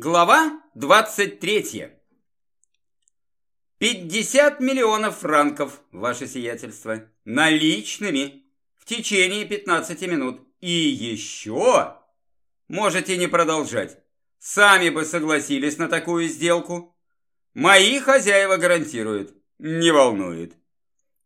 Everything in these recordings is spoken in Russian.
Глава 23. 50 миллионов франков, ваше сиятельство, наличными в течение 15 минут. И еще можете не продолжать. Сами бы согласились на такую сделку. Мои хозяева гарантируют. Не волнует.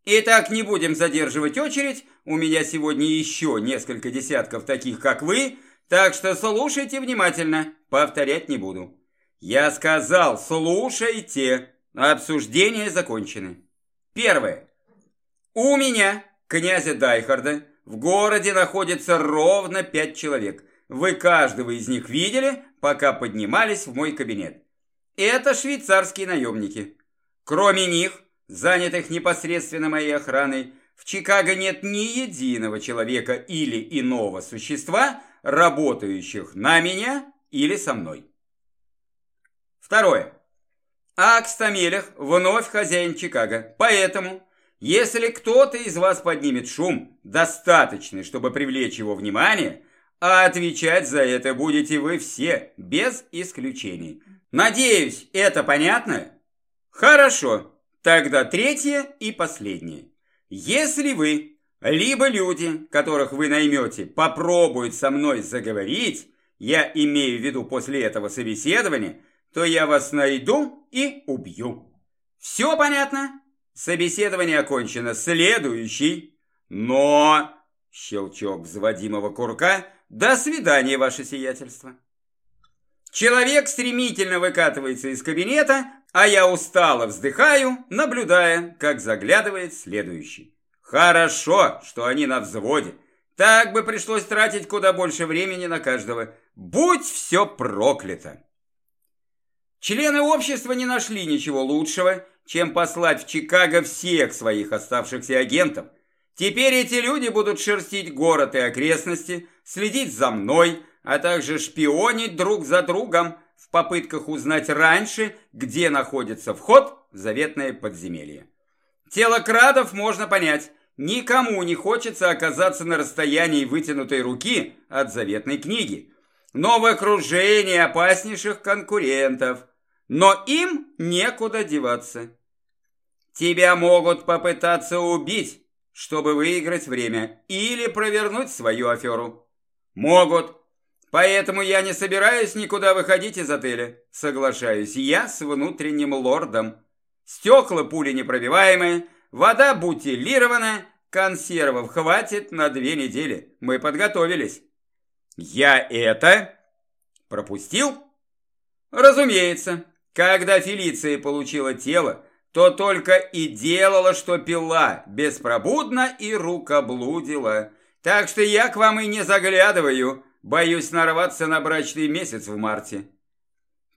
Итак, не будем задерживать очередь. У меня сегодня еще несколько десятков таких, как вы, так что слушайте внимательно, повторять не буду. Я сказал, слушайте. Обсуждения закончены. Первое. У меня, князя Дайхарда, в городе находится ровно пять человек. Вы каждого из них видели, пока поднимались в мой кабинет. Это швейцарские наемники. Кроме них, занятых непосредственно моей охраной, в Чикаго нет ни единого человека или иного существа, работающих на меня или со мной. Второе. Акстамелях вновь хозяин Чикаго, поэтому, если кто-то из вас поднимет шум, достаточный, чтобы привлечь его внимание, а отвечать за это будете вы все, без исключений. Надеюсь, это понятно? Хорошо, тогда третье и последнее. Если вы либо люди, которых вы наймете, попробуют со мной заговорить, я имею в виду после этого собеседования, то я вас найду и убью. Все понятно? Собеседование окончено. Следующий. Но... Щелчок взводимого курка. До свидания, ваше сиятельство. Человек стремительно выкатывается из кабинета, а я устало вздыхаю, наблюдая, как заглядывает следующий. Хорошо, что они на взводе. Так бы пришлось тратить куда больше времени на каждого. Будь все проклято! Члены общества не нашли ничего лучшего, чем послать в Чикаго всех своих оставшихся агентов. Теперь эти люди будут шерстить город и окрестности, следить за мной, а также шпионить друг за другом в попытках узнать раньше, где находится вход в заветное подземелье. Тело крадов можно понять. Никому не хочется оказаться на расстоянии вытянутой руки от заветной книги. Но в окружении опаснейших конкурентов. Но им некуда деваться. Тебя могут попытаться убить, чтобы выиграть время, или провернуть свою аферу. Могут. Поэтому я не собираюсь никуда выходить из отеля. Соглашаюсь я с внутренним лордом. Стекла пули непробиваемые, Вода бутилирована, консервов хватит на две недели. Мы подготовились. Я это пропустил? Разумеется. Когда Фелиция получила тело, то только и делала, что пила, беспробудно и рукоблудила. Так что я к вам и не заглядываю, боюсь нарваться на брачный месяц в марте.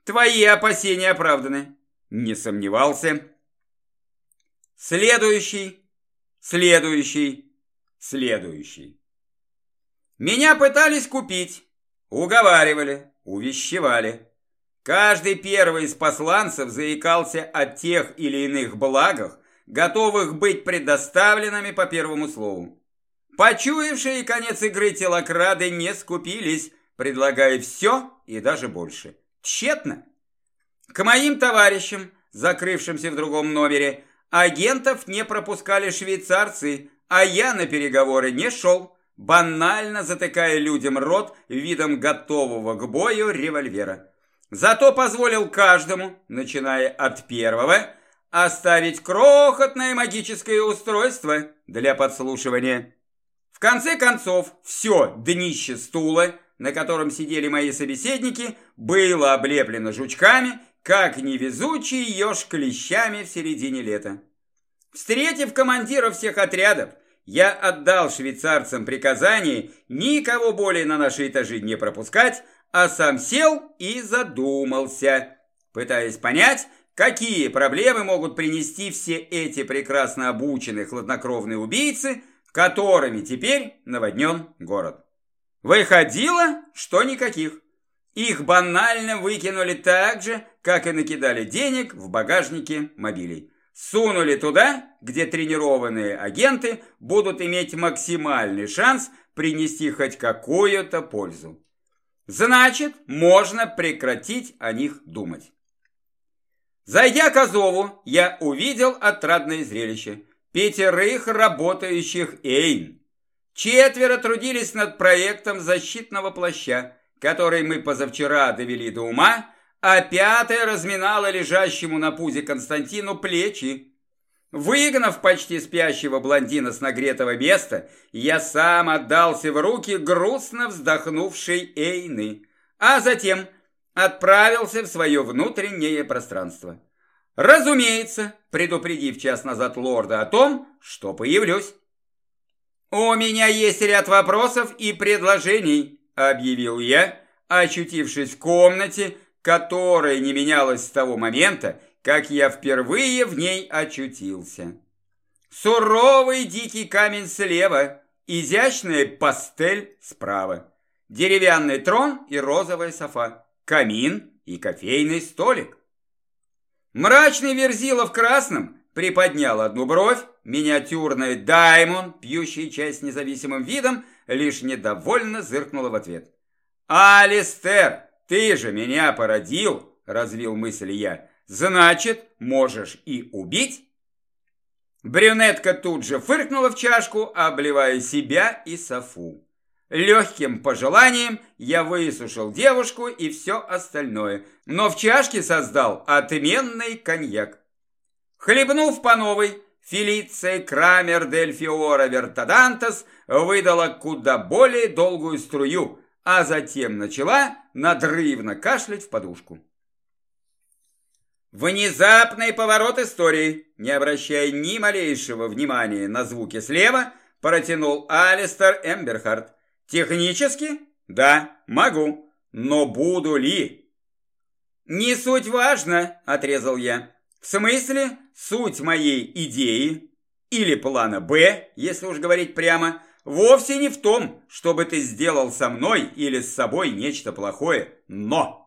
Твои опасения оправданы. Не сомневался. Следующий, следующий, следующий. Меня пытались купить, уговаривали, увещевали. Каждый первый из посланцев заикался о тех или иных благах, готовых быть предоставленными по первому слову. Почуявшие конец игры телокрады не скупились, предлагая все и даже больше. Тщетно. К моим товарищам, закрывшимся в другом номере, Агентов не пропускали швейцарцы, а я на переговоры не шел, банально затыкая людям рот видом готового к бою револьвера. Зато позволил каждому, начиная от первого, оставить крохотное магическое устройство для подслушивания. В конце концов, все днище стула, на котором сидели мои собеседники, было облеплено жучками как невезучий еж клещами в середине лета. Встретив командира всех отрядов, я отдал швейцарцам приказание никого более на наши этажи не пропускать, а сам сел и задумался, пытаясь понять, какие проблемы могут принести все эти прекрасно обученные хладнокровные убийцы, которыми теперь наводнен город. Выходило, что никаких. Их банально выкинули так же, как и накидали денег в багажнике мобилей. Сунули туда, где тренированные агенты будут иметь максимальный шанс принести хоть какую-то пользу. Значит, можно прекратить о них думать. Зайдя к Азову, я увидел отрадное зрелище. Пятерых работающих Эйн. Четверо трудились над проектом защитного плаща, который мы позавчера довели до ума, а пятая разминала лежащему на пузе Константину плечи. Выгнав почти спящего блондина с нагретого места, я сам отдался в руки грустно вздохнувшей Эйны, а затем отправился в свое внутреннее пространство. Разумеется, предупредив час назад лорда о том, что появлюсь. «У меня есть ряд вопросов и предложений», – объявил я, очутившись в комнате, которая не менялась с того момента, как я впервые в ней очутился. Суровый дикий камень слева, изящная пастель справа, деревянный трон и розовая софа, камин и кофейный столик. Мрачный верзила в красном приподнял одну бровь, миниатюрный Даймон, пьющий чай с независимым видом, лишь недовольно зыркнула в ответ. «Алистер, ты же меня породил!» – развил мысль я. «Значит, можешь и убить?» Брюнетка тут же фыркнула в чашку, обливая себя и Софу. Легким пожеланием я высушил девушку и все остальное, но в чашке создал отменный коньяк. Хлебнув по новой, Фелиция Крамер дель Фиора Вертадантас выдала куда более долгую струю, а затем начала надрывно кашлять в подушку. Внезапный поворот истории, не обращая ни малейшего внимания на звуки слева, протянул Алистер Эмберхарт. Технически? Да, могу. Но буду ли? Не суть важно, отрезал я. В смысле, суть моей идеи или плана «Б», если уж говорить прямо, вовсе не в том, чтобы ты сделал со мной или с собой нечто плохое, но...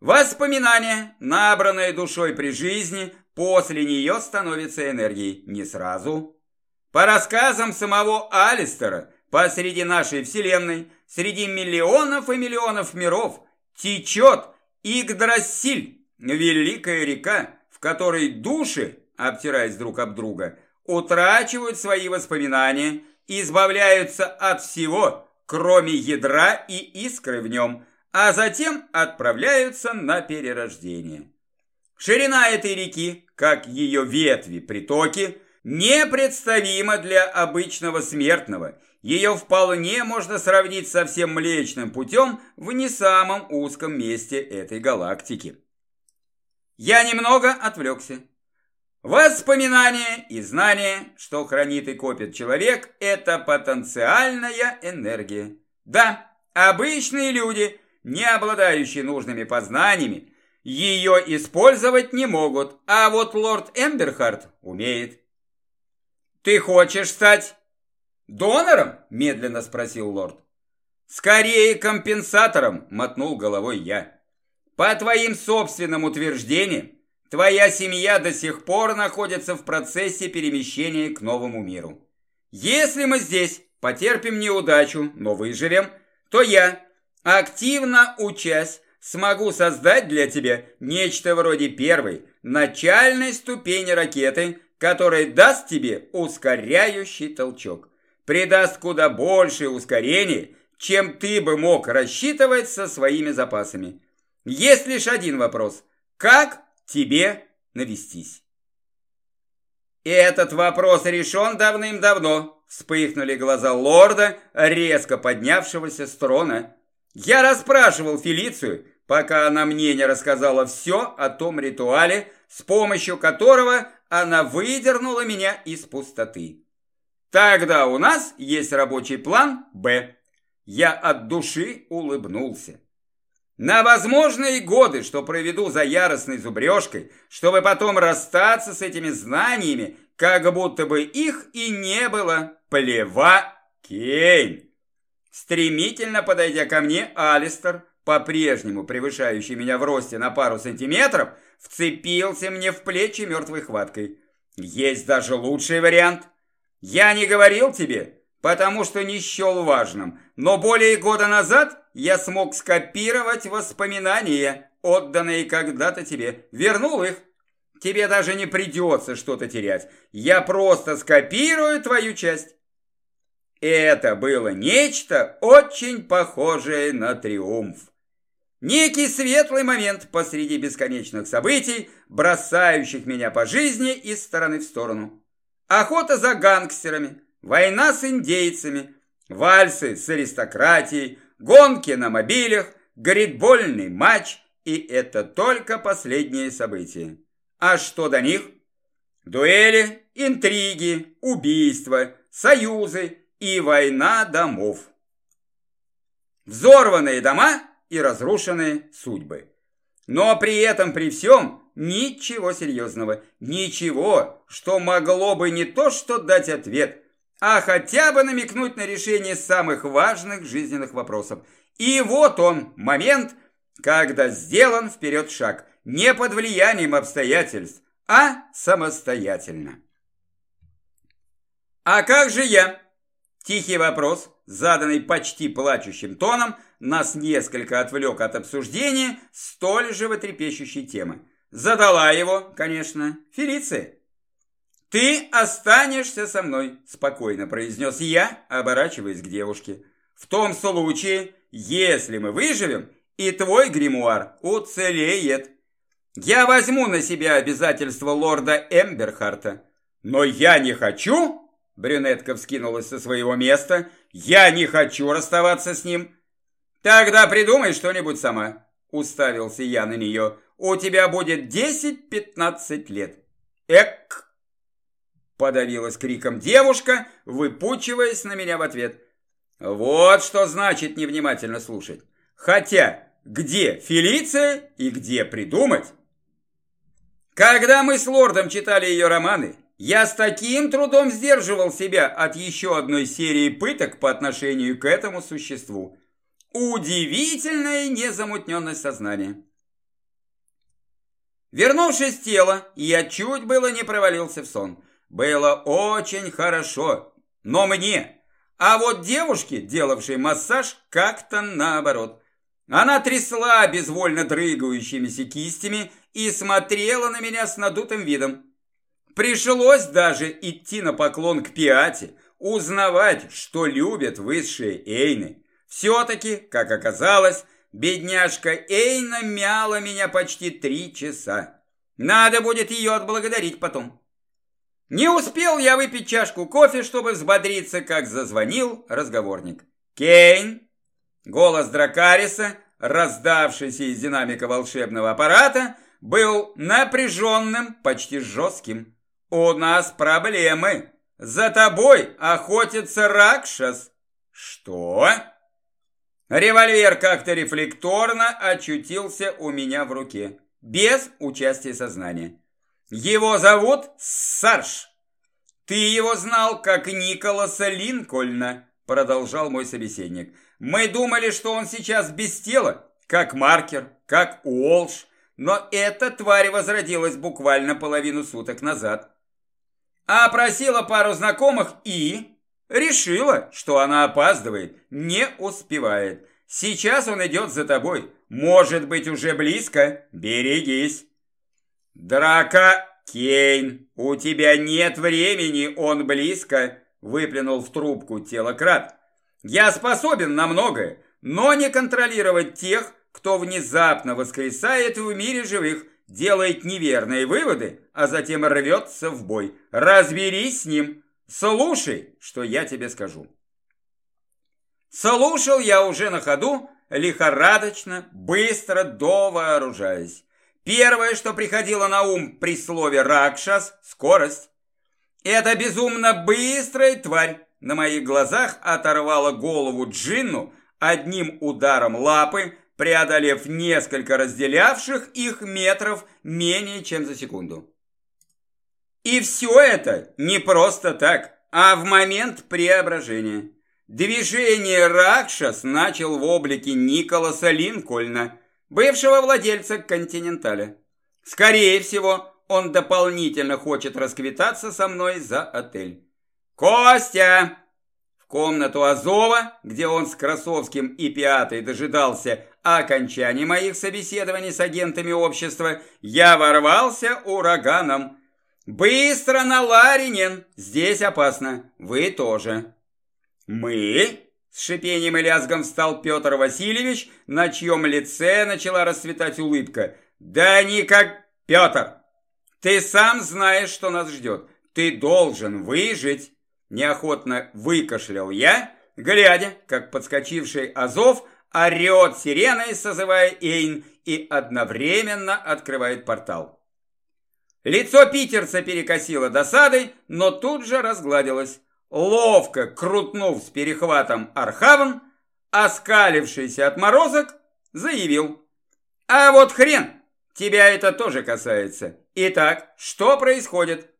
Воспоминания, набранные душой при жизни, после нее становятся энергией не сразу. По рассказам самого Алистера, посреди нашей Вселенной, среди миллионов и миллионов миров, течет Игдрасиль, великая река, в которой души, обтираясь друг об друга, утрачивают свои воспоминания, избавляются от всего, кроме ядра и искры в нем, а затем отправляются на перерождение. Ширина этой реки, как ее ветви, притоки, непредставима для обычного смертного. Ее вполне можно сравнить со всем Млечным путем в не самом узком месте этой галактики. Я немного отвлекся. Воспоминания и знания, что хранит и копит человек, это потенциальная энергия. Да, обычные люди, не обладающие нужными познаниями, ее использовать не могут, а вот лорд Эмберхарт умеет. «Ты хочешь стать донором?» – медленно спросил лорд. «Скорее компенсатором», – мотнул головой я. По твоим собственным утверждениям, твоя семья до сих пор находится в процессе перемещения к новому миру. Если мы здесь потерпим неудачу, но выживем, то я, активно учась, смогу создать для тебя нечто вроде первой, начальной ступени ракеты, которая даст тебе ускоряющий толчок. Придаст куда большее ускорение, чем ты бы мог рассчитывать со своими запасами. Есть лишь один вопрос. Как тебе навестись? Этот вопрос решен давным-давно. Вспыхнули глаза лорда, резко поднявшегося с трона. Я расспрашивал Фелицию, пока она мне не рассказала все о том ритуале, с помощью которого она выдернула меня из пустоты. Тогда у нас есть рабочий план «Б». Я от души улыбнулся. На возможные годы, что проведу за яростной зубрежкой, чтобы потом расстаться с этими знаниями, как будто бы их и не было. Плева Кейн. Стремительно подойдя ко мне, Алистер, по-прежнему превышающий меня в росте на пару сантиметров, вцепился мне в плечи мертвой хваткой. Есть даже лучший вариант. Я не говорил тебе, потому что не счел важным, но более года назад я смог скопировать воспоминания, отданные когда-то тебе. Вернул их. Тебе даже не придется что-то терять. Я просто скопирую твою часть. Это было нечто очень похожее на триумф. Некий светлый момент посреди бесконечных событий, бросающих меня по жизни из стороны в сторону. Охота за гангстерами, война с индейцами, вальсы с аристократией, гонки на мобилях, горитбольный матч, и это только последние события. А что до них? Дуэли, интриги, убийства, союзы и война домов. Взорванные дома и разрушенные судьбы. Но при этом, при всем, ничего серьезного, ничего, что могло бы не то что дать ответ, а хотя бы намекнуть на решение самых важных жизненных вопросов. И вот он, момент, когда сделан вперед шаг, не под влиянием обстоятельств, а самостоятельно. А как же я? Тихий вопрос, заданный почти плачущим тоном, нас несколько отвлек от обсуждения столь же животрепещущей темы. Задала его, конечно, Фелиция. «Ты останешься со мной», – спокойно произнес я, оборачиваясь к девушке. «В том случае, если мы выживем, и твой гримуар уцелеет. Я возьму на себя обязательства лорда Эмберхарта. Но я не хочу...» Брюнетка вскинулась со своего места. «Я не хочу расставаться с ним. «Тогда придумай что-нибудь сама», – уставился я на нее. «У тебя будет десять-пятнадцать лет». «Эк!» – подавилась криком девушка, выпучиваясь на меня в ответ. «Вот что значит невнимательно слушать. Хотя, где Фелиция и где придумать?» Когда мы с лордом читали ее романы, я с таким трудом сдерживал себя от еще одной серии пыток по отношению к этому существу. Удивительная незамутненность сознания. Вернувшись в тело, я чуть было не провалился в сон. Было очень хорошо, но мне. А вот девушке, делавшей массаж, как-то наоборот. Она трясла безвольно дрыгающимися кистями и смотрела на меня с надутым видом. Пришлось даже идти на поклон к Пиате, узнавать, что любят высшие Эйны. Все-таки, как оказалось, бедняжка Эйна мяла меня почти три часа. Надо будет ее отблагодарить потом. Не успел я выпить чашку кофе, чтобы взбодриться, как зазвонил разговорник. «Кейн!» Голос Дракариса, раздавшийся из динамика волшебного аппарата, был напряженным, почти жестким. «У нас проблемы. За тобой охотится Ракшас». «Что?» Револьвер как-то рефлекторно очутился у меня в руке, без участия сознания. Его зовут Сарш. Ты его знал как Николаса Линкольна, продолжал мой собеседник. Мы думали, что он сейчас без тела, как Маркер, как Уолш, но эта тварь возродилась буквально половину суток назад. А просила пару знакомых и... Решила, что она опаздывает, не успевает. Сейчас он идет за тобой. Может быть, уже близко. Берегись. Драка Кейн, у тебя нет времени, он близко. Выплюнул в трубку телократ. Я способен на многое, но не контролировать тех, кто внезапно воскресает в мире живых, делает неверные выводы, а затем рвется в бой. Разберись с ним. Слушай, что я тебе скажу. Слушал я уже на ходу, лихорадочно, быстро довооружаясь. Первое, что приходило на ум при слове «ракшас» – скорость. Эта безумно быстрая тварь на моих глазах оторвала голову Джинну одним ударом лапы, преодолев несколько разделявших их метров менее чем за секунду. И все это не просто так, а в момент преображения. Движение Ракшас начал в облике Николаса Линкольна, бывшего владельца Континенталя. Скорее всего, он дополнительно хочет расквитаться со мной за отель. «Костя!» В комнату Азова, где он с Красовским и Пиатой дожидался окончания моих собеседований с агентами общества, я ворвался ураганом. «Быстро на Ларинин! Здесь опасно! Вы тоже!» «Мы?» С шипением и лязгом встал Петр Васильевич, на чьем лице начала расцветать улыбка. «Да никак, Петр! Ты сам знаешь, что нас ждет. Ты должен выжить!» Неохотно выкашлял я, глядя, как подскочивший Азов орет сиреной, созывая Эйн, и одновременно открывает портал. Лицо питерца перекосило досадой, но тут же разгладилось ловко крутнув с перехватом Архаван, оскалившийся отморозок, заявил. «А вот хрен, тебя это тоже касается. Итак, что происходит?»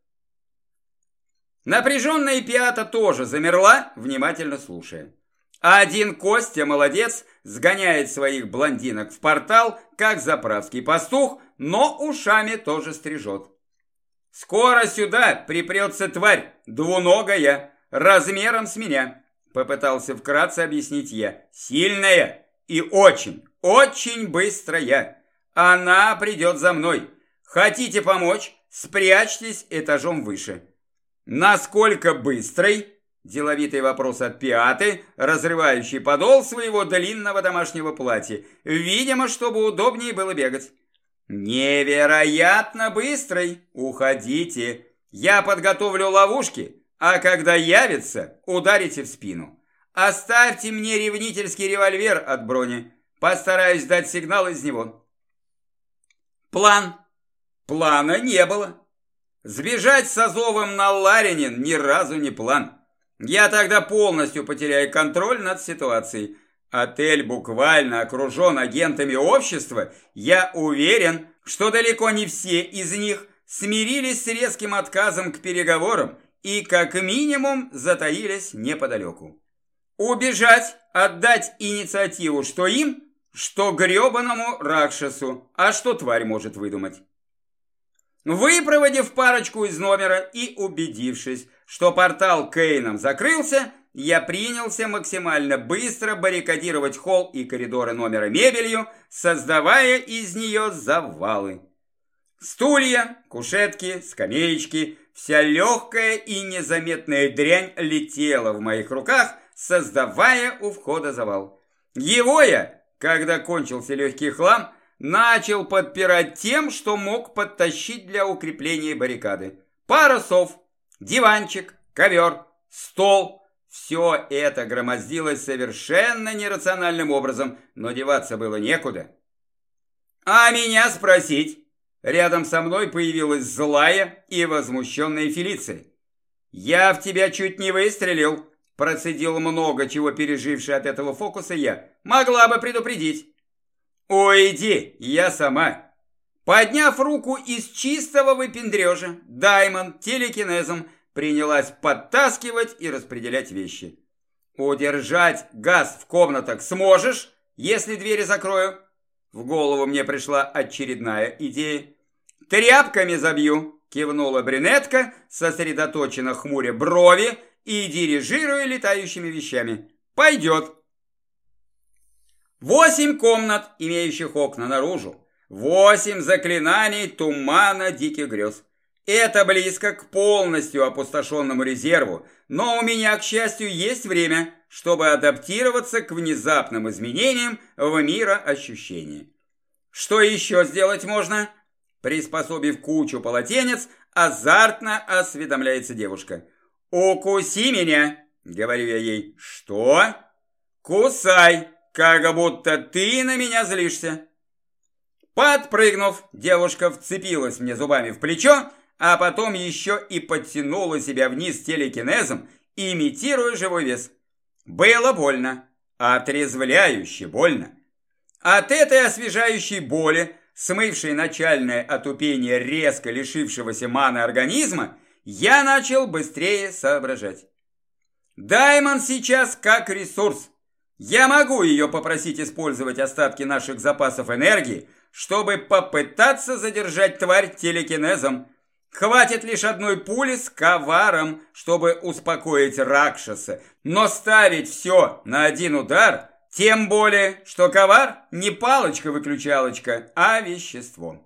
Напряженная пиата тоже замерла, внимательно слушая. Один Костя, молодец, сгоняет своих блондинок в портал, как заправский пастух, но ушами тоже стрижет. Скоро сюда припрется тварь, двуногая, размером с меня, попытался вкратце объяснить я. Сильная и очень, очень быстрая. Она придет за мной. Хотите помочь? Спрячьтесь этажом выше. Насколько быстрой? Деловитый вопрос от Пиаты, разрывающий подол своего длинного домашнего платья. Видимо, чтобы удобнее было бегать. Невероятно быстрой. Уходите. Я подготовлю ловушки, а когда явится, ударите в спину. Оставьте мне ревнительский револьвер от брони. Постараюсь дать сигнал из него. План. Плана не было. Сбежать с Азовым на Ларинин ни разу не план. Я тогда полностью потеряю контроль над ситуацией. Отель буквально окружен агентами общества. Я уверен, что далеко не все из них смирились с резким отказом к переговорам и как минимум затаились неподалеку. Убежать, отдать инициативу что им, что гребаному Ракшасу, а что тварь может выдумать. Выпроводив парочку из номера и убедившись, что портал Кейном закрылся, я принялся максимально быстро баррикадировать холл и коридоры номера мебелью, создавая из нее завалы. Стулья, кушетки, скамеечки, вся легкая и незаметная дрянь летела в моих руках, создавая у входа завал. Его я, когда кончился легкий хлам, начал подпирать тем, что мог подтащить для укрепления баррикады. Пара сов, диванчик, ковер, стол – все это громоздилось совершенно нерациональным образом, но деваться было некуда. А меня спросить? Рядом со мной появилась злая и возмущенная Фелиция. «Я в тебя чуть не выстрелил», процедил много чего переживший от этого фокуса я. «Могла бы предупредить». «Уйди, я сама». Подняв руку из чистого выпендрежа, Даймон телекинезом принялась подтаскивать и распределять вещи. «Удержать газ в комнатах сможешь, если двери закрою?» В голову мне пришла очередная идея. «Тряпками забью!» – кивнула брюнетка, сосредоточенно хмуря брови и дирижируя летающими вещами. «Пойдет!» Восемь комнат, имеющих окна наружу. Восемь заклинаний тумана диких грез. Это близко к полностью опустошенному резерву, но у меня, к счастью, есть время, чтобы адаптироваться к внезапным изменениям в мироощущении. Что еще сделать можно? Приспособив кучу полотенец, азартно осведомляется девушка. «Укуси меня!» — говорю я ей. «Что?» «Кусай, как будто ты на меня злишься!» Подпрыгнув, девушка вцепилась мне зубами в плечо, а потом еще и подтянула себя вниз телекинезом, имитируя живой вес. Было больно, отрезвляюще больно. От этой освежающей боли, смывшей начальное отупение резко лишившегося маны организма, я начал быстрее соображать. Даймон сейчас как ресурс. Я могу ее попросить использовать остатки наших запасов энергии, чтобы попытаться задержать тварь телекинезом. Хватит лишь одной пули с коваром, чтобы успокоить Ракшаса, но ставить все на один удар, тем более, что ковар не палочка-выключалочка, а вещество.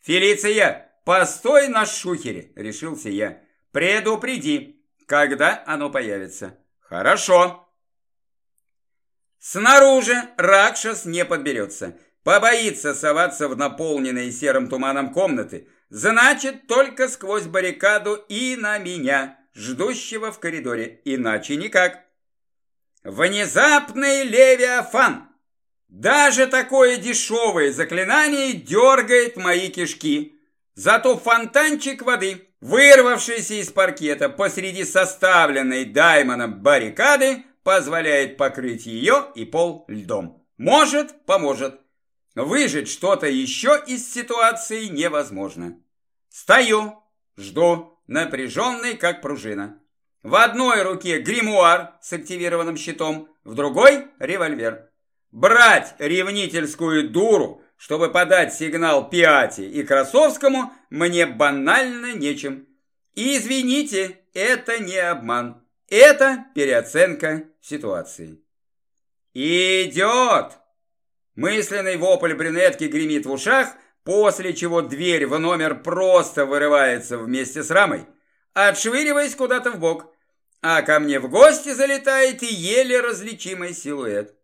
«Фелиция, постой на шухере!» – решился я. «Предупреди, когда оно появится». «Хорошо». Снаружи Ракшас не подберется. Побоится соваться в наполненные серым туманом комнаты. Значит, только сквозь баррикаду и на меня, ждущего в коридоре. Иначе никак. Внезапный левиафан. Даже такое дешевое заклинание дергает мои кишки. Зато фонтанчик воды, вырвавшийся из паркета посреди составленной Даймоном баррикады, позволяет покрыть ее и пол льдом. Может, поможет. Выжить что-то еще из ситуации невозможно. Стою, жду, напряженный, как пружина. В одной руке гримуар с активированным щитом, в другой – револьвер. Брать ревнительскую дуру, чтобы подать сигнал Пиати и Красовскому, мне банально нечем. И извините, это не обман. Это переоценка ситуации. «Идет!» Мысленный вопль брюнетки гремит в ушах, после чего дверь в номер просто вырывается вместе с рамой, отшвыриваясь куда-то в бок, а ко мне в гости залетает и еле различимый силуэт.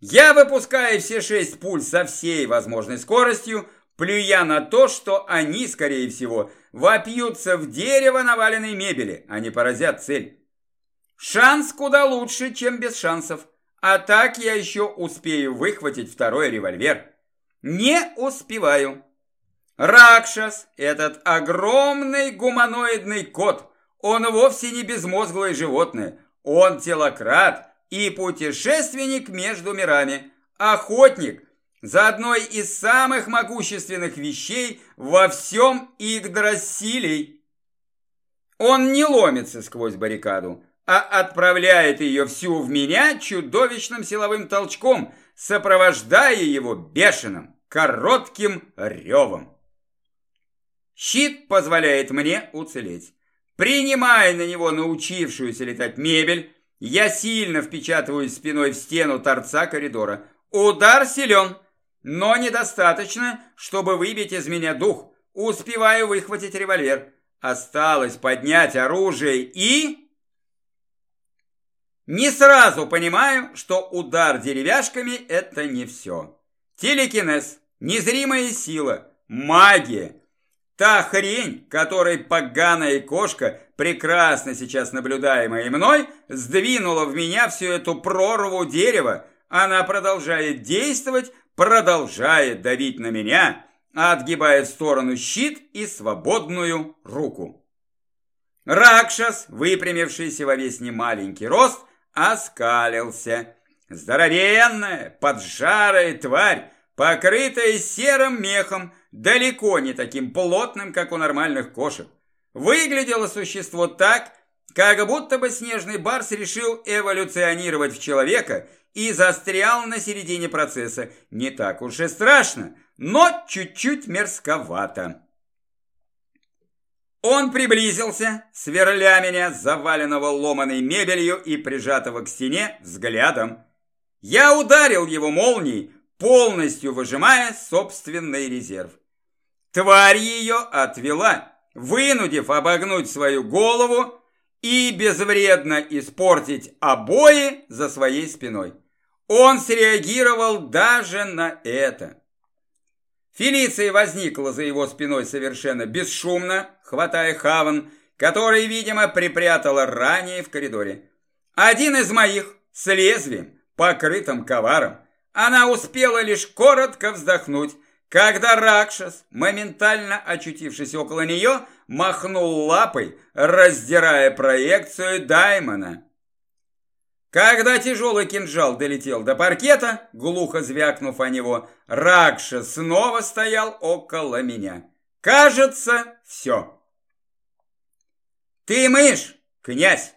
Я выпускаю все шесть пуль со всей возможной скоростью, плюя на то, что они, скорее всего, вопьются в дерево наваленной мебели, а не поразят цель. Шанс куда лучше, чем без шансов. А так я еще успею выхватить второй револьвер. Не успеваю. Ракшас, этот огромный гуманоидный кот, он вовсе не безмозглое животное. Он телократ и путешественник между мирами. Охотник за одной из самых могущественных вещей во всем Игдрасилей. Он не ломится сквозь баррикаду, а отправляет ее всю в меня чудовищным силовым толчком, сопровождая его бешеным, коротким ревом. Щит позволяет мне уцелеть. Принимая на него научившуюся летать мебель, я сильно впечатываюсь спиной в стену торца коридора. Удар силен, но недостаточно, чтобы выбить из меня дух. Успеваю выхватить револьвер. Осталось поднять оружие и... Не сразу понимаю, что удар деревяшками – это не все. Телекинез, незримая сила, магия. Та хрень, которой поганая кошка, прекрасно сейчас наблюдаемая мной, сдвинула в меня всю эту прорву дерева. Она продолжает действовать, продолжает давить на меня, отгибая в сторону щит и свободную руку. Ракшас, выпрямившийся во весь немаленький рост, оскалился. Здоровенная, поджарая тварь, покрытая серым мехом, далеко не таким плотным, как у нормальных кошек. Выглядело существо так, как будто бы снежный барс решил эволюционировать в человека и застрял на середине процесса. Не так уж и страшно, но чуть-чуть мерзковато. Он приблизился, сверля меня, заваленного ломаной мебелью и прижатого к стене взглядом. Я ударил его молнией, полностью выжимая собственный резерв. Тварь ее отвела, вынудив обогнуть свою голову и безвредно испортить обои за своей спиной. Он среагировал даже на это. Фелиция возникла за его спиной совершенно бесшумно, хватая Хаван, который, видимо, припрятала ранее в коридоре. Один из моих с лезвием, покрытым коваром. Она успела лишь коротко вздохнуть, когда Ракшас, моментально очутившись около нее, махнул лапой, раздирая проекцию Даймона. Когда тяжелый кинжал долетел до паркета, глухо звякнув о него, Ракша снова стоял около меня. Кажется, все. Ты мышь, князь,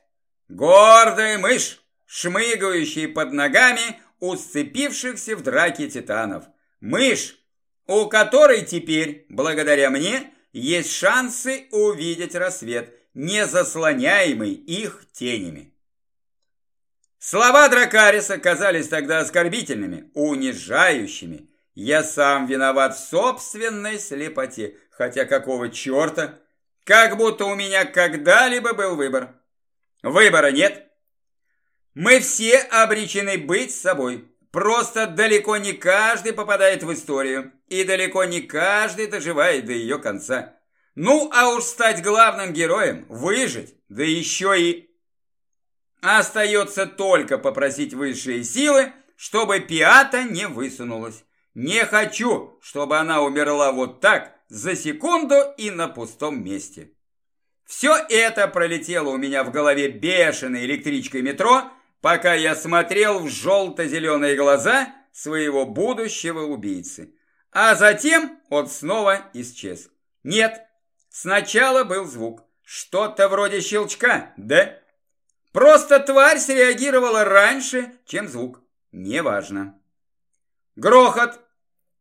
гордая мышь, шмыгающая под ногами у сцепившихся в драке титанов. Мышь, у которой теперь, благодаря мне, есть шансы увидеть рассвет, не заслоняемый их тенями. Слова Дракариса казались тогда оскорбительными, унижающими. Я сам виноват в собственной слепоте, хотя какого черта? Как будто у меня когда-либо был выбор. Выбора нет. Мы все обречены быть собой. Просто далеко не каждый попадает в историю, и далеко не каждый доживает до ее конца. Ну, а уж стать главным героем, выжить, да еще и... Остается только попросить высшие силы, чтобы Пиата не высунулась. Не хочу, чтобы она умерла вот так, за секунду и на пустом месте. Все это пролетело у меня в голове бешеной электричкой метро, пока я смотрел в желто-зеленые глаза своего будущего убийцы. А затем он снова исчез. Нет, сначала был звук. Что-то вроде щелчка, да? Просто тварь среагировала раньше, чем звук. Неважно. Грохот.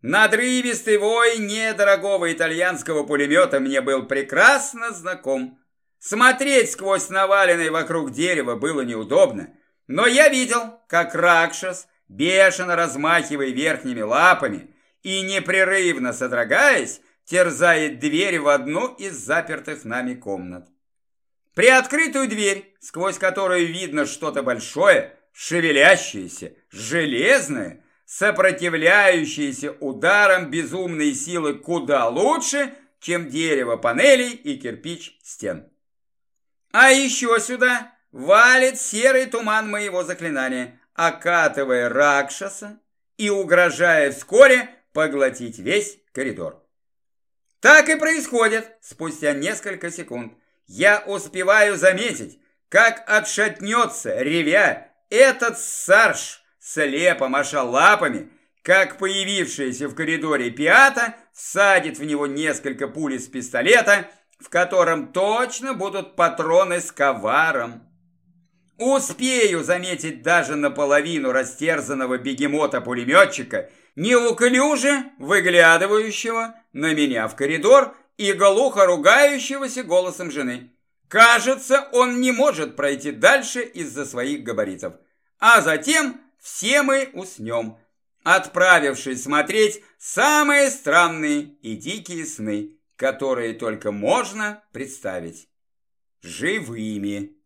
Надрывистый вой недорогого итальянского пулемета мне был прекрасно знаком. Смотреть сквозь наваленное вокруг дерева было неудобно, но я видел, как Ракшас, бешено размахивая верхними лапами и непрерывно содрогаясь, терзает дверь в одну из запертых нами комнат. Приоткрытую дверь, сквозь которую видно что-то большое, шевелящееся, железное, сопротивляющееся ударам безумной силы куда лучше, чем дерево панелей и кирпич стен. А еще сюда валит серый туман моего заклинания, окатывая Ракшаса и угрожая вскоре поглотить весь коридор. Так и происходит спустя несколько секунд я успеваю заметить, как отшатнется, ревя, этот сарж, слепо маша лапами, как появившаяся в коридоре пиата всадит в него несколько пуль из пистолета, в котором точно будут патроны с коваром. Успею заметить даже наполовину растерзанного бегемота-пулеметчика, неуклюже выглядывающего на меня в коридор и глухо ругающегося голосом жены. Кажется, он не может пройти дальше из-за своих габаритов. А затем все мы уснем, отправившись смотреть самые странные и дикие сны, которые только можно представить. Живыми.